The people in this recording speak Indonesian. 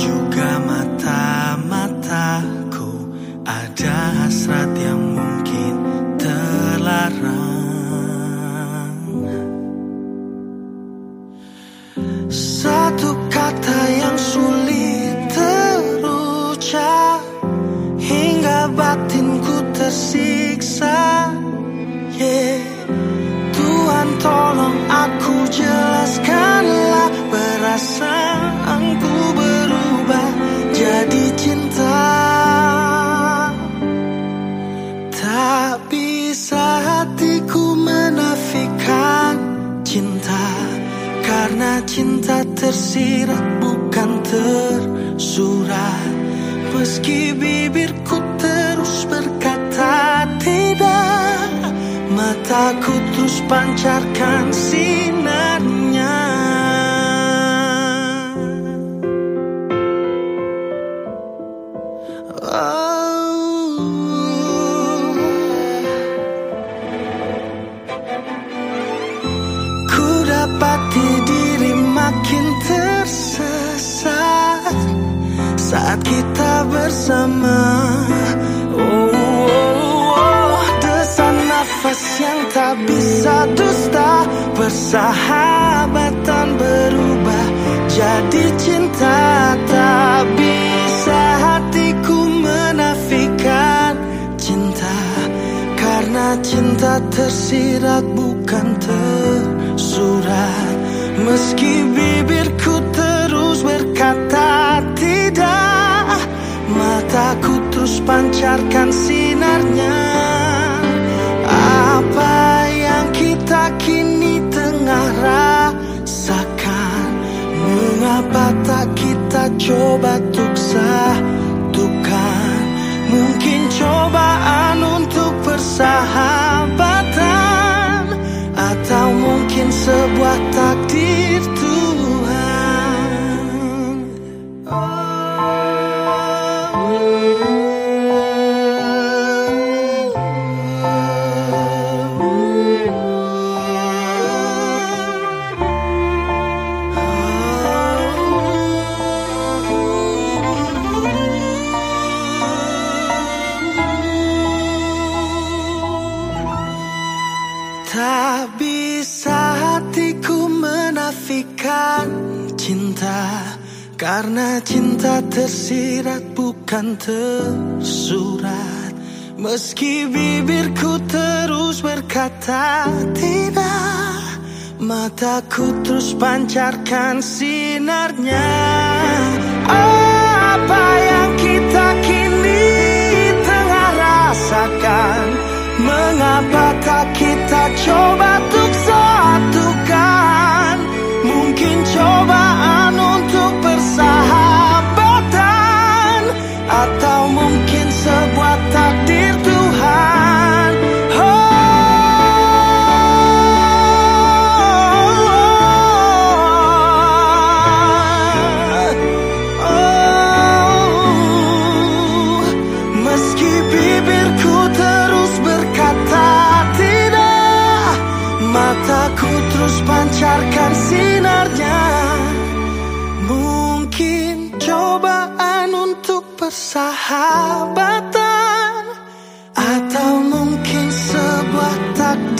juga mata-mataku Ada hasrat yang mungkin terlarang Satu kata yang sulit terucap Hingga batinku tersiksa yeah. Tuhan tolong aku jauh Tak bisa hatiku menafikan cinta. Karena cinta tersirat bukan tersurat. Meski bibirku terus berkata tidak Mataku terus pancarkan sinarnya. Oh. Dapati diri makin tersesat Saat kita bersama. Oh, oh, oh. Desan nafas yang tak bisa dusta. Persahabatan berubah jadi cinta. Tak bisa hatiku menafikan cinta. Karena cinta tersirat bukan tersurat Meski bibirku terus berkata tidak Mataku terus pancarkan sinarnya. Apa yang kita kini tengah rasakan? Mengapa tak kita coba untuk satukan? Mungkin cobaan untuk persahabatan Tak bisa hatiku menafikan cinta. Karena cinta tersirat bukan tersurat. Meski bibirku terus berkata tidak Mataku terus pancarkan sinarnya. Apa Mungkin cobaan untuk persahabatan Atau mungkin sebuah takdir